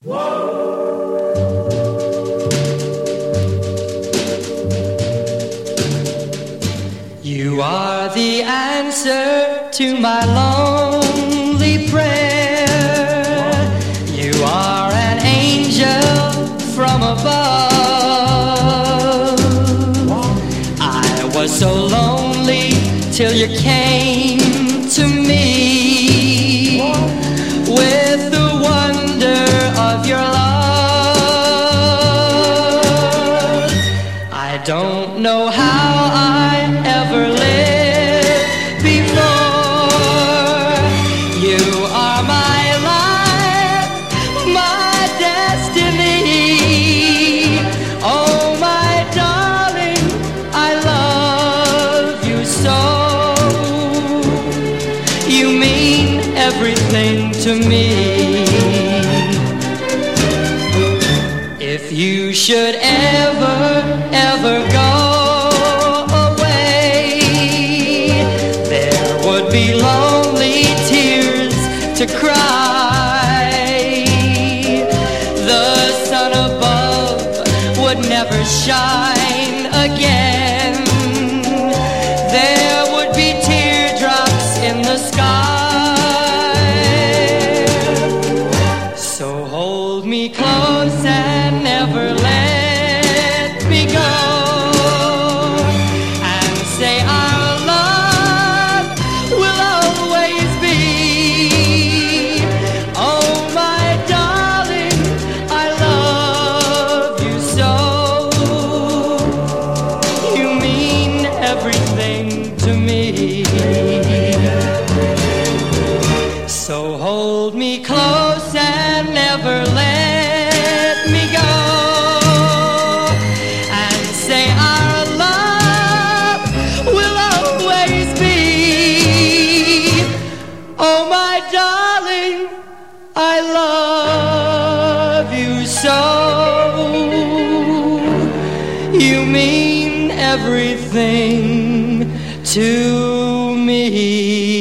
You are the answer to my lonely prayer. You are an angel from above. I was so lonely till you came I don't know how I ever lived before. You are my life, my destiny. Oh, my darling, I love you so. You mean everything to me. If you should ever, be lonely tears to cry. The sun above would never shine again. There would be teardrops in the sky. So hold me close never let me go. And say our love will always be. Oh, my darling, I love you so. You mean everything to me.